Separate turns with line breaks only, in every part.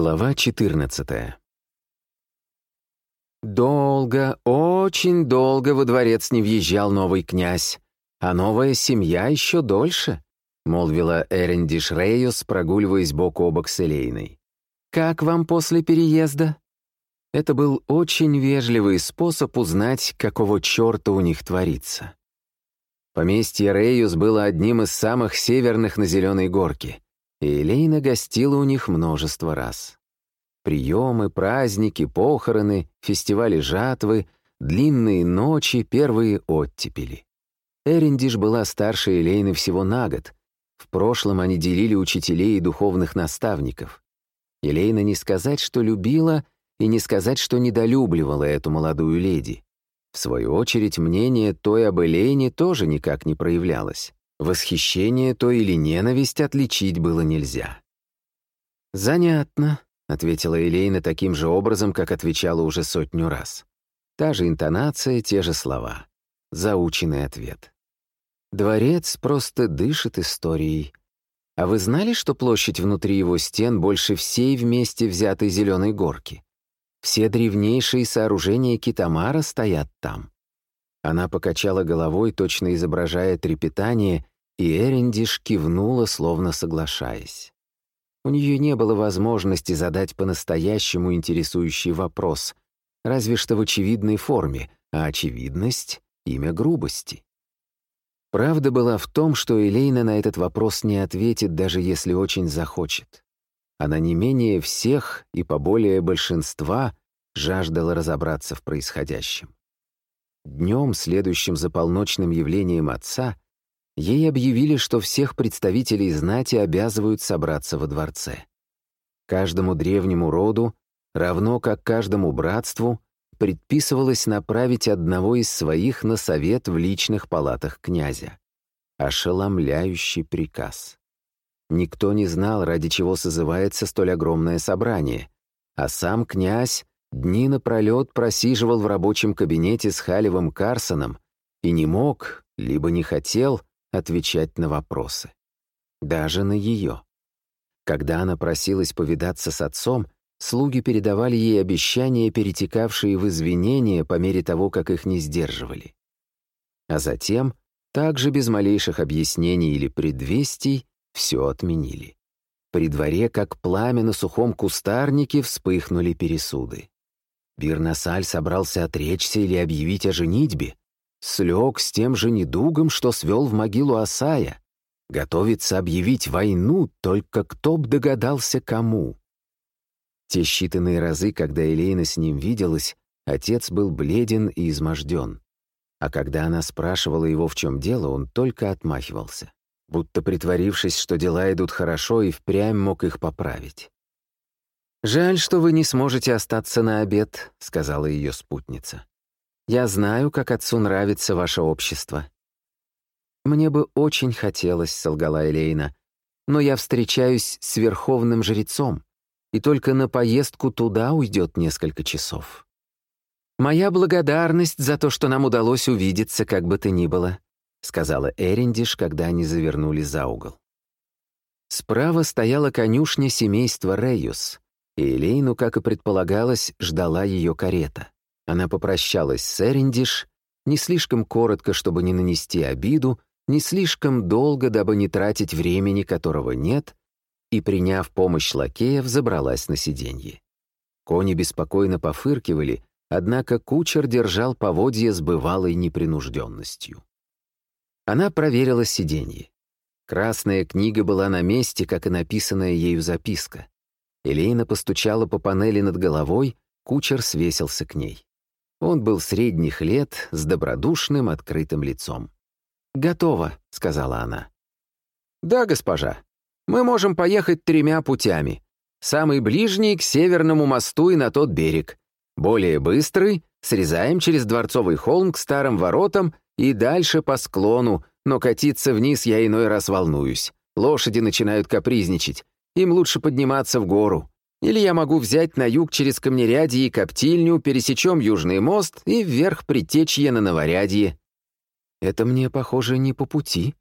Глава 14 Долго, очень долго во дворец не въезжал новый князь, а новая семья еще дольше, молвила Эрендиш Рейос, прогуливаясь бок о бок с Элейной. «Как вам после переезда?» Это был очень вежливый способ узнать, какого черта у них творится. Поместье Рейус было одним из самых северных на Зеленой горке — и Элейна гостила у них множество раз. Приемы, праздники, похороны, фестивали жатвы, длинные ночи, первые оттепели. Эриндиш была старше Элейны всего на год. В прошлом они делили учителей и духовных наставников. Элейна не сказать, что любила, и не сказать, что недолюбливала эту молодую леди. В свою очередь, мнение той об Элейне тоже никак не проявлялось. Восхищение то или ненависть отличить было нельзя. «Занятно», — ответила Элейна таким же образом, как отвечала уже сотню раз. Та же интонация, те же слова. Заученный ответ. Дворец просто дышит историей. А вы знали, что площадь внутри его стен больше всей вместе взятой зеленой горки? Все древнейшие сооружения Китамара стоят там. Она покачала головой, точно изображая трепетание, и Эриндиш кивнула, словно соглашаясь. У нее не было возможности задать по-настоящему интересующий вопрос, разве что в очевидной форме, а очевидность — имя грубости. Правда была в том, что Элейна на этот вопрос не ответит, даже если очень захочет. Она не менее всех и поболее большинства жаждала разобраться в происходящем. Днем, следующим за полночным явлением отца, ей объявили, что всех представителей знати обязывают собраться во дворце. Каждому древнему роду, равно как каждому братству, предписывалось направить одного из своих на совет в личных палатах князя. Ошеломляющий приказ. Никто не знал, ради чего созывается столь огромное собрание, а сам князь дни напролет просиживал в рабочем кабинете с Халевым Карсоном и не мог, либо не хотел, отвечать на вопросы. Даже на ее. Когда она просилась повидаться с отцом, слуги передавали ей обещания, перетекавшие в извинения по мере того, как их не сдерживали. А затем, также без малейших объяснений или предвестий, все отменили. При дворе, как пламя на сухом кустарнике, вспыхнули пересуды. Бирнасаль собрался отречься или объявить о женитьбе, слег с тем же недугом, что свел в могилу Асая. Готовится объявить войну, только кто б догадался кому. Те считанные разы, когда Элейна с ним виделась, отец был бледен и изможден. А когда она спрашивала его, в чем дело, он только отмахивался, будто притворившись, что дела идут хорошо, и впрямь мог их поправить. «Жаль, что вы не сможете остаться на обед», — сказала ее спутница. Я знаю, как отцу нравится ваше общество». «Мне бы очень хотелось», — солгала Элейна, «но я встречаюсь с верховным жрецом, и только на поездку туда уйдет несколько часов. Моя благодарность за то, что нам удалось увидеться, как бы то ни было», — сказала Эриндиш, когда они завернули за угол. Справа стояла конюшня семейства Рейюс, и Элейну, как и предполагалось, ждала ее карета. Она попрощалась с Эриндиш, не слишком коротко, чтобы не нанести обиду, не слишком долго, дабы не тратить времени, которого нет, и, приняв помощь лакеев, забралась на сиденье. Кони беспокойно пофыркивали, однако кучер держал поводья с бывалой непринужденностью. Она проверила сиденье. Красная книга была на месте, как и написанная ею записка. Элейна постучала по панели над головой, кучер свесился к ней. Он был средних лет, с добродушным, открытым лицом. «Готово», — сказала она. «Да, госпожа. Мы можем поехать тремя путями. Самый ближний — к Северному мосту и на тот берег. Более быстрый — срезаем через Дворцовый холм к Старым воротам и дальше по склону, но катиться вниз я иной раз волнуюсь. Лошади начинают капризничать. Им лучше подниматься в гору. Или я могу взять на юг через Камнерядье и Коптильню, пересечем Южный мост и вверх Притечье на Новорядье. Это мне, похоже, не по пути.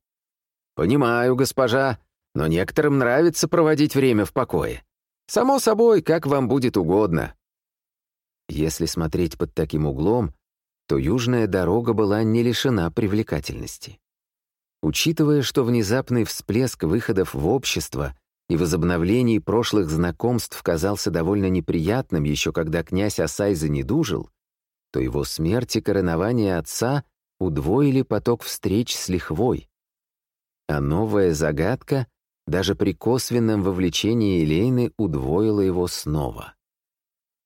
Понимаю, госпожа, но некоторым нравится проводить время в покое. «Само собой, как вам будет угодно». Если смотреть под таким углом, то южная дорога была не лишена привлекательности. Учитывая, что внезапный всплеск выходов в общество и возобновлений прошлых знакомств казался довольно неприятным еще когда князь Асай занедужил, то его смерть и коронование отца удвоили поток встреч с лихвой. А новая загадка даже при косвенном вовлечении Елейны удвоила его снова.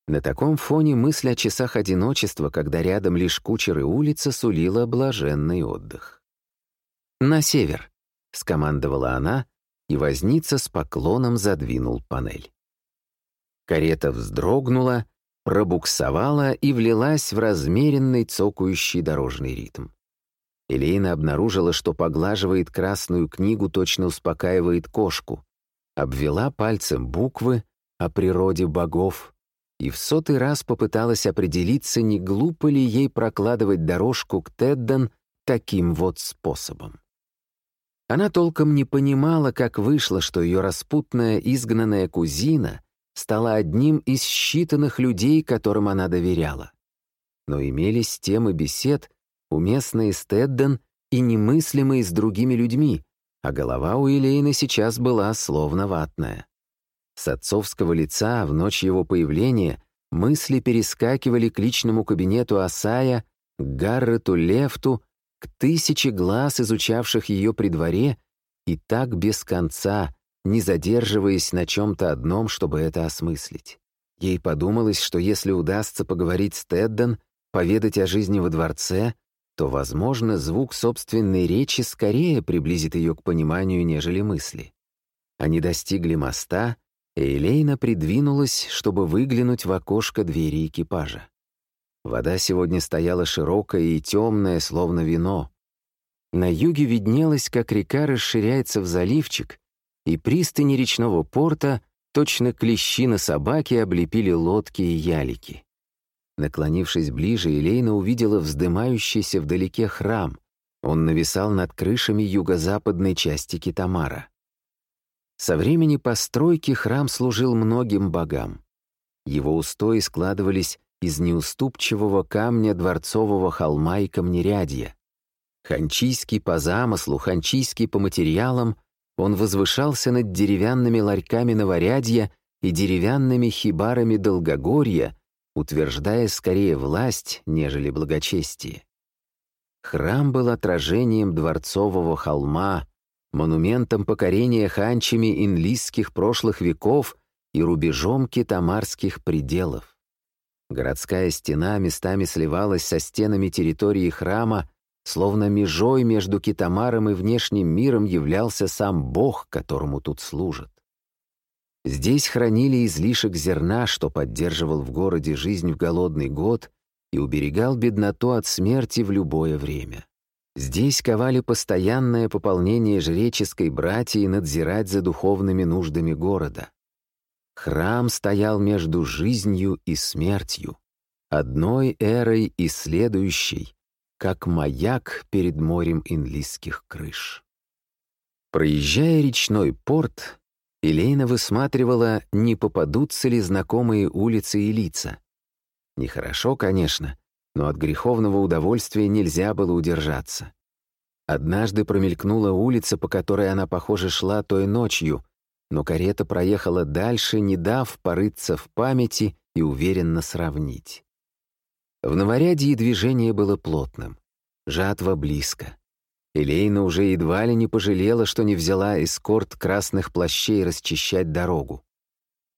На таком фоне мысль о часах одиночества, когда рядом лишь кучер и улица, сулила блаженный отдых. «На север», — скомандовала она, и возница с поклоном задвинул панель. Карета вздрогнула, пробуксовала и влилась в размеренный цокающий дорожный ритм. Элейна обнаружила, что поглаживает красную книгу, точно успокаивает кошку, обвела пальцем буквы о природе богов и в сотый раз попыталась определиться, не глупо ли ей прокладывать дорожку к Теддан таким вот способом. Она толком не понимала, как вышло, что ее распутная изгнанная кузина стала одним из считанных людей, которым она доверяла. Но имелись темы бесед, уместные с Тедден и немыслимые с другими людьми, а голова у Элейны сейчас была словно ватная. С отцовского лица в ночь его появления мысли перескакивали к личному кабинету Асая, к Гаррету Лефту, к тысяче глаз, изучавших ее при дворе, и так без конца, не задерживаясь на чем-то одном, чтобы это осмыслить. Ей подумалось, что если удастся поговорить с Тедден, поведать о жизни во дворце, то, возможно, звук собственной речи скорее приблизит ее к пониманию, нежели мысли. Они достигли моста, и Элейна придвинулась, чтобы выглянуть в окошко двери экипажа. Вода сегодня стояла широкая и темная, словно вино. На юге виднелось, как река расширяется в заливчик, и пристани речного порта, точно клещи на собаке, облепили лодки и ялики. Наклонившись ближе, Елейна увидела вздымающийся вдалеке храм. Он нависал над крышами юго-западной части Китамара. Со времени постройки храм служил многим богам. Его устои складывались из неуступчивого камня дворцового холма и камнерядья. Ханчийский по замыслу, ханчийский по материалам, он возвышался над деревянными ларьками Новорядья и деревянными хибарами Долгогорья, утверждая скорее власть, нежели благочестие. Храм был отражением дворцового холма, монументом покорения ханчами инлисских прошлых веков и рубежом китамарских пределов. Городская стена местами сливалась со стенами территории храма, словно межой между Китамаром и внешним миром являлся сам Бог, которому тут служат. Здесь хранили излишек зерна, что поддерживал в городе жизнь в голодный год и уберегал бедноту от смерти в любое время. Здесь ковали постоянное пополнение жреческой братьи надзирать за духовными нуждами города. Храм стоял между жизнью и смертью, одной эрой и следующей, как маяк перед морем инлийских крыш. Проезжая речной порт, Элейна высматривала, не попадутся ли знакомые улицы и лица. Нехорошо, конечно, но от греховного удовольствия нельзя было удержаться. Однажды промелькнула улица, по которой она, похоже, шла той ночью, но карета проехала дальше, не дав порыться в памяти и уверенно сравнить. В Новорядье движение было плотным. Жатва близко. Элейна уже едва ли не пожалела, что не взяла эскорт красных плащей расчищать дорогу.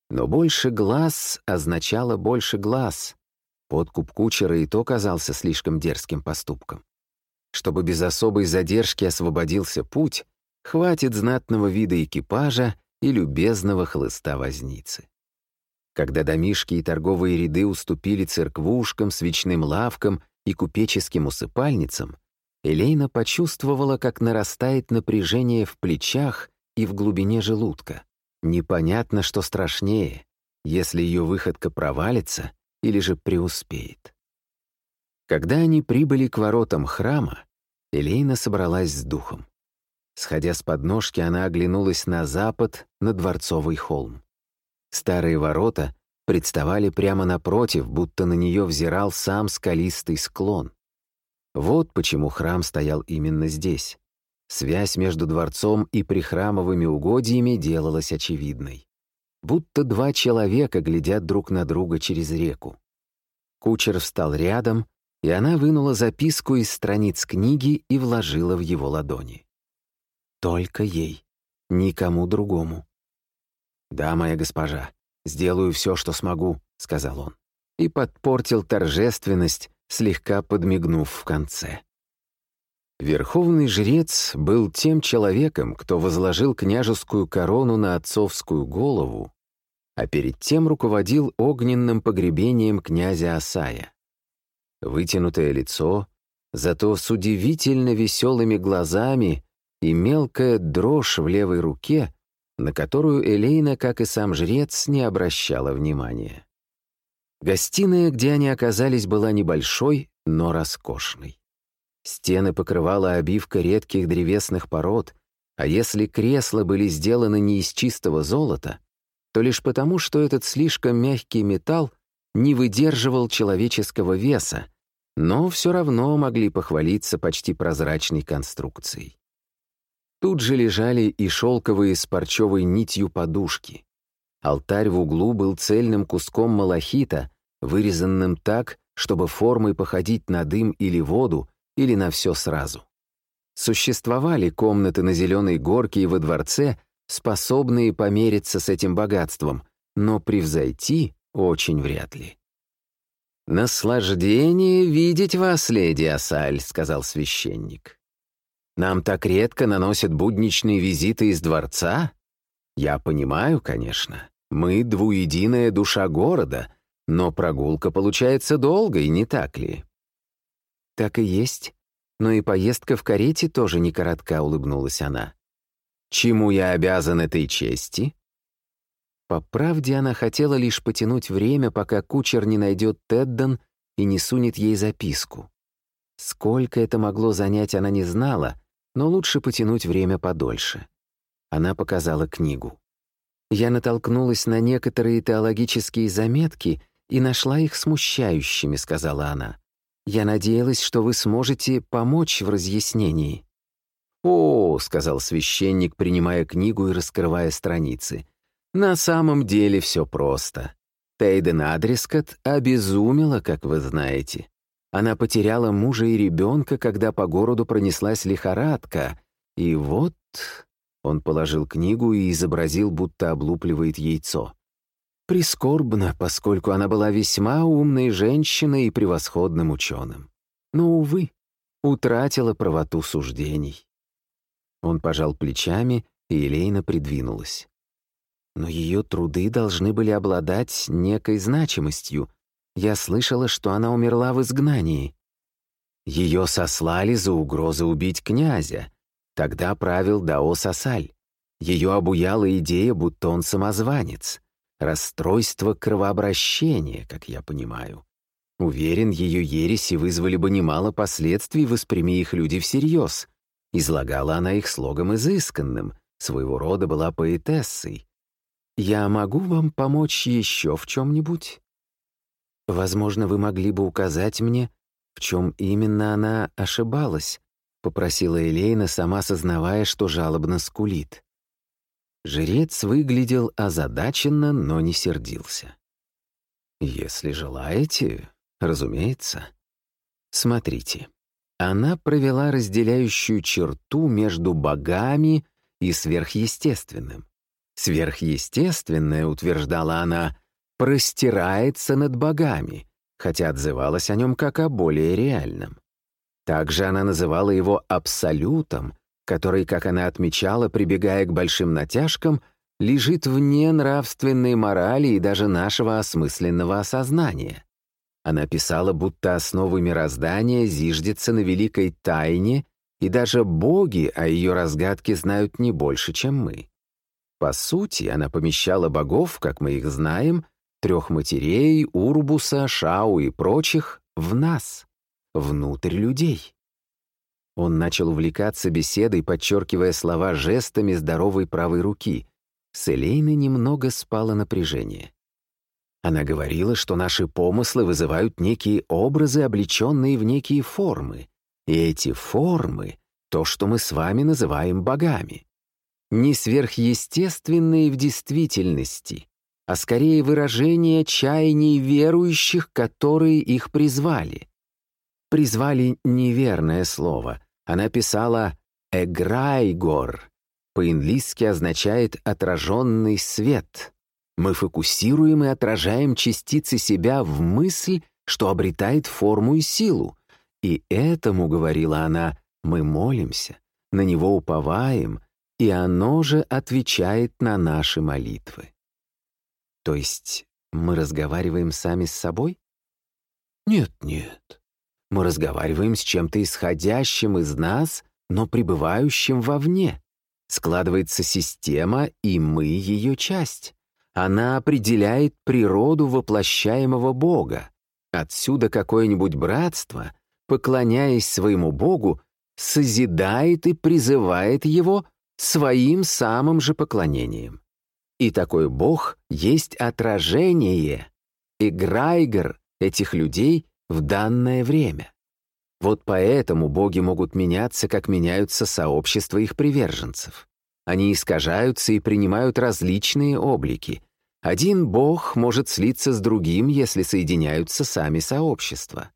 Но больше глаз означало больше глаз. Подкуп кучера и то казался слишком дерзким поступком. Чтобы без особой задержки освободился путь, хватит знатного вида экипажа и любезного хлыста возницы. Когда домишки и торговые ряды уступили церквушкам, свечным лавкам и купеческим усыпальницам, Элейна почувствовала, как нарастает напряжение в плечах и в глубине желудка. Непонятно, что страшнее, если ее выходка провалится или же преуспеет. Когда они прибыли к воротам храма, Элейна собралась с духом. Сходя с подножки, она оглянулась на запад, на Дворцовый холм. Старые ворота представали прямо напротив, будто на нее взирал сам скалистый склон. Вот почему храм стоял именно здесь. Связь между дворцом и прихрамовыми угодьями делалась очевидной. Будто два человека глядят друг на друга через реку. Кучер встал рядом, и она вынула записку из страниц книги и вложила в его ладони. Только ей, никому другому. «Да, моя госпожа, сделаю все, что смогу», — сказал он. И подпортил торжественность, слегка подмигнув в конце. Верховный жрец был тем человеком, кто возложил княжескую корону на отцовскую голову, а перед тем руководил огненным погребением князя Асая. Вытянутое лицо, зато с удивительно веселыми глазами и мелкая дрожь в левой руке, на которую Элейна, как и сам жрец, не обращала внимания. Гостиная, где они оказались, была небольшой, но роскошной. Стены покрывала обивка редких древесных пород, а если кресла были сделаны не из чистого золота, то лишь потому, что этот слишком мягкий металл не выдерживал человеческого веса, но все равно могли похвалиться почти прозрачной конструкцией. Тут же лежали и шелковые с парчевой нитью подушки. Алтарь в углу был цельным куском малахита, вырезанным так, чтобы формой походить на дым или воду, или на все сразу. Существовали комнаты на Зеленой горке и во дворце, способные помериться с этим богатством, но превзойти очень вряд ли. «Наслаждение видеть вас, леди Асаль», — сказал священник. «Нам так редко наносят будничные визиты из дворца? Я понимаю, конечно, мы двуединая душа города, но прогулка получается долгой, не так ли?» «Так и есть. Но и поездка в карете тоже не коротка», — улыбнулась она. «Чему я обязан этой чести?» По правде, она хотела лишь потянуть время, пока кучер не найдет Теддон и не сунет ей записку. Сколько это могло занять, она не знала, но лучше потянуть время подольше. Она показала книгу. Я натолкнулась на некоторые теологические заметки и нашла их смущающими, сказала она. Я надеялась, что вы сможете помочь в разъяснении». «О», — сказал священник, принимая книгу и раскрывая страницы, «на самом деле все просто. Тейден Адрескот обезумела, как вы знаете. Она потеряла мужа и ребенка, когда по городу пронеслась лихорадка. И вот...» Он положил книгу и изобразил, будто облупливает яйцо. Прискорбно, поскольку она была весьма умной женщиной и превосходным ученым. Но, увы, утратила правоту суждений. Он пожал плечами, и Элейна придвинулась. Но ее труды должны были обладать некой значимостью. Я слышала, что она умерла в изгнании. Ее сослали за угрозу убить князя. Тогда правил Дао Сасаль. Ее обуяла идея, будто он самозванец расстройство кровообращения, как я понимаю. Уверен, ее ереси вызвали бы немало последствий, восприми их люди всерьез. Излагала она их слогом изысканным, своего рода была поэтессой. «Я могу вам помочь еще в чем-нибудь?» «Возможно, вы могли бы указать мне, в чем именно она ошибалась», — попросила Элейна, сама сознавая, что жалобно скулит. Жрец выглядел озадаченно, но не сердился. «Если желаете, разумеется. Смотрите, она провела разделяющую черту между богами и сверхъестественным. Сверхъестественное, утверждала она, простирается над богами, хотя отзывалась о нем как о более реальном. Также она называла его абсолютом, который, как она отмечала, прибегая к большим натяжкам, лежит вне нравственной морали и даже нашего осмысленного осознания. Она писала, будто основы мироздания зиждется на великой тайне, и даже боги о ее разгадке знают не больше, чем мы. По сути, она помещала богов, как мы их знаем, трех матерей, Урбуса, Шау и прочих, в нас, внутрь людей. Он начал увлекаться беседой, подчеркивая слова жестами здоровой правой руки. С Элейны немного спало напряжение. Она говорила, что наши помыслы вызывают некие образы, облеченные в некие формы. И эти формы — то, что мы с вами называем богами. Не сверхъестественные в действительности, а скорее выражение чаяний верующих, которые их призвали. Призвали неверное слово. Она писала «эграйгор», по-инглийски означает «отраженный свет». Мы фокусируем и отражаем частицы себя в мысль, что обретает форму и силу. И этому, говорила она, мы молимся, на него уповаем, и оно же отвечает на наши молитвы. То есть мы разговариваем сами с собой? Нет, нет. Мы разговариваем с чем-то исходящим из нас, но пребывающим вовне. Складывается система, и мы ее часть. Она определяет природу воплощаемого Бога. Отсюда какое-нибудь братство, поклоняясь своему Богу, созидает и призывает его своим самым же поклонением. И такой Бог есть отражение, играйгер этих людей в данное время. Вот поэтому боги могут меняться, как меняются сообщества их приверженцев. Они искажаются и принимают различные облики. Один бог может слиться с другим, если соединяются сами сообщества.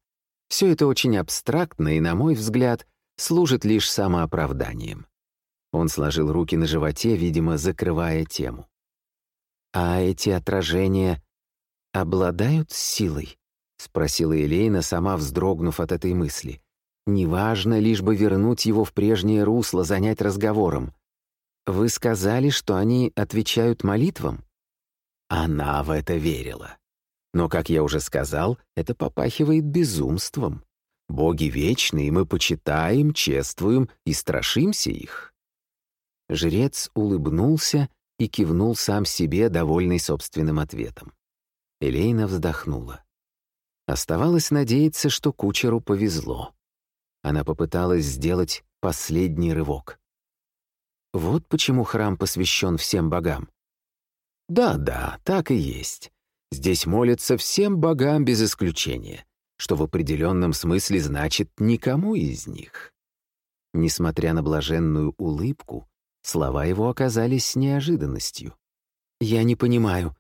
Все это очень абстрактно и, на мой взгляд, служит лишь самооправданием. Он сложил руки на животе, видимо, закрывая тему. А эти отражения обладают силой? — спросила Елейна, сама вздрогнув от этой мысли. «Неважно, лишь бы вернуть его в прежнее русло, занять разговором. Вы сказали, что они отвечают молитвам?» Она в это верила. Но, как я уже сказал, это попахивает безумством. Боги вечны, и мы почитаем, чествуем и страшимся их. Жрец улыбнулся и кивнул сам себе, довольный собственным ответом. Элейна вздохнула. Оставалось надеяться, что кучеру повезло. Она попыталась сделать последний рывок. Вот почему храм посвящен всем богам. Да-да, так и есть. Здесь молятся всем богам без исключения, что в определенном смысле значит никому из них. Несмотря на блаженную улыбку, слова его оказались неожиданностью. «Я не понимаю,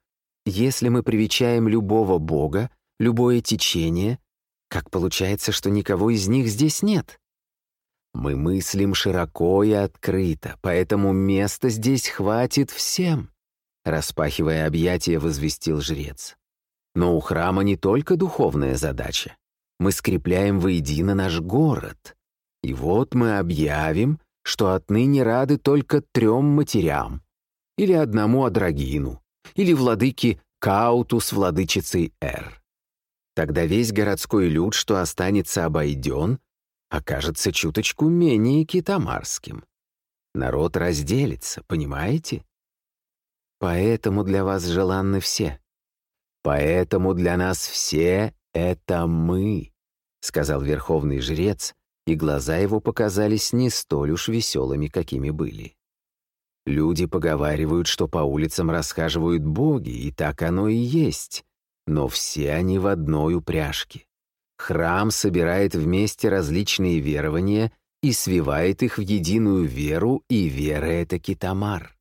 если мы привечаем любого бога, любое течение, как получается, что никого из них здесь нет? Мы мыслим широко и открыто, поэтому места здесь хватит всем, распахивая объятия, возвестил жрец. Но у храма не только духовная задача. Мы скрепляем воедино наш город. И вот мы объявим, что отныне рады только трем матерям, или одному Адрагину, или владыке Кауту с владычицей Эр. Тогда весь городской люд, что останется обойден, окажется чуточку менее китамарским. Народ разделится, понимаете? Поэтому для вас желанны все. Поэтому для нас все — это мы, — сказал верховный жрец, и глаза его показались не столь уж веселыми, какими были. Люди поговаривают, что по улицам расхаживают боги, и так оно и есть. Но все они в одной упряжке. Храм собирает вместе различные верования и свивает их в единую веру, и вера — это китамар.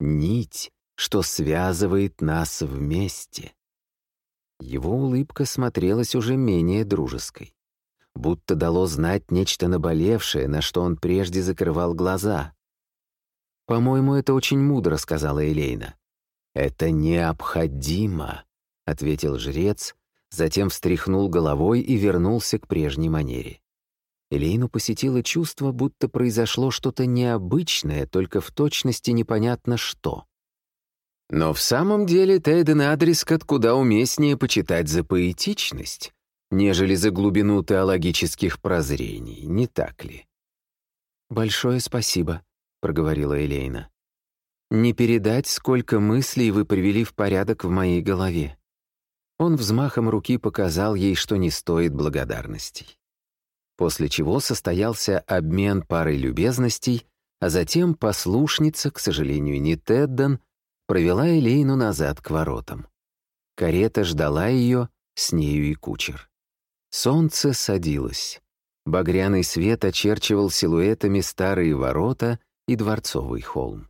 Нить, что связывает нас вместе. Его улыбка смотрелась уже менее дружеской. Будто дало знать нечто наболевшее, на что он прежде закрывал глаза. «По-моему, это очень мудро», — сказала Элейна. «Это необходимо», ответил жрец, затем встряхнул головой и вернулся к прежней манере. Элейну посетило чувство, будто произошло что-то необычное, только в точности непонятно что. Но в самом деле Тейден Адрискот куда уместнее почитать за поэтичность, нежели за глубину теологических прозрений, не так ли? «Большое спасибо», — проговорила Элейна. «Не передать, сколько мыслей вы привели в порядок в моей голове. Он взмахом руки показал ей, что не стоит благодарностей. После чего состоялся обмен парой любезностей, а затем послушница, к сожалению, не Тедден, провела Элейну назад к воротам. Карета ждала ее, с нею и кучер. Солнце садилось. Багряный свет очерчивал силуэтами старые ворота и дворцовый холм.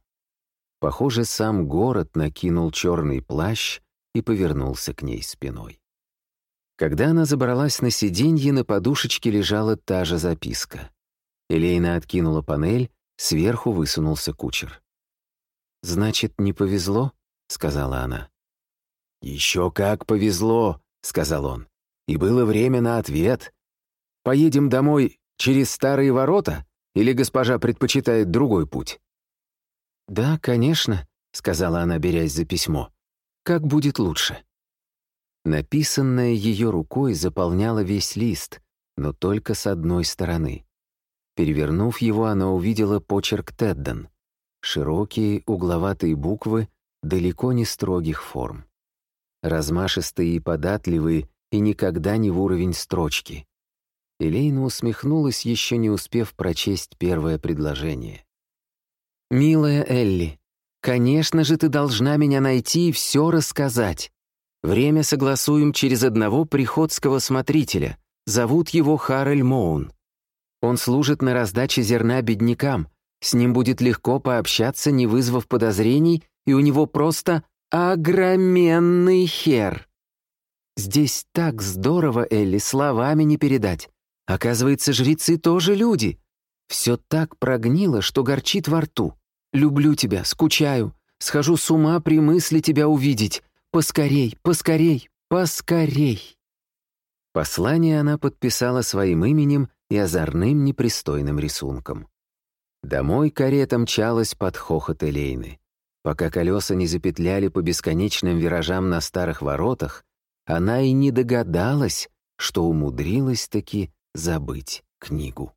Похоже, сам город накинул черный плащ и повернулся к ней спиной. Когда она забралась на сиденье, на подушечке лежала та же записка. Элейна откинула панель, сверху высунулся кучер. «Значит, не повезло?» — сказала она. «Еще как повезло», — сказал он. «И было время на ответ. Поедем домой через старые ворота, или госпожа предпочитает другой путь?» «Да, конечно», — сказала она, берясь за письмо. «Как будет лучше?» Написанное ее рукой заполняло весь лист, но только с одной стороны. Перевернув его, она увидела почерк Тедден. Широкие, угловатые буквы, далеко не строгих форм размашистые и податливые, и никогда не в уровень строчки. Элейна усмехнулась, еще не успев прочесть первое предложение. «Милая Элли, конечно же ты должна меня найти и все рассказать. Время согласуем через одного приходского смотрителя. Зовут его Харрель Моун. Он служит на раздаче зерна беднякам. С ним будет легко пообщаться, не вызвав подозрений, и у него просто Огроменный хер! Здесь так здорово, Элли, словами не передать. Оказывается, жрецы тоже люди. Все так прогнило, что горчит во рту. Люблю тебя, скучаю, схожу с ума при мысли тебя увидеть. Поскорей, поскорей, поскорей. Послание она подписала своим именем и озорным непристойным рисунком. Домой карета мчалась под хохот Элейны. Пока колеса не запетляли по бесконечным виражам на старых воротах, она и не догадалась, что умудрилась таки забыть книгу.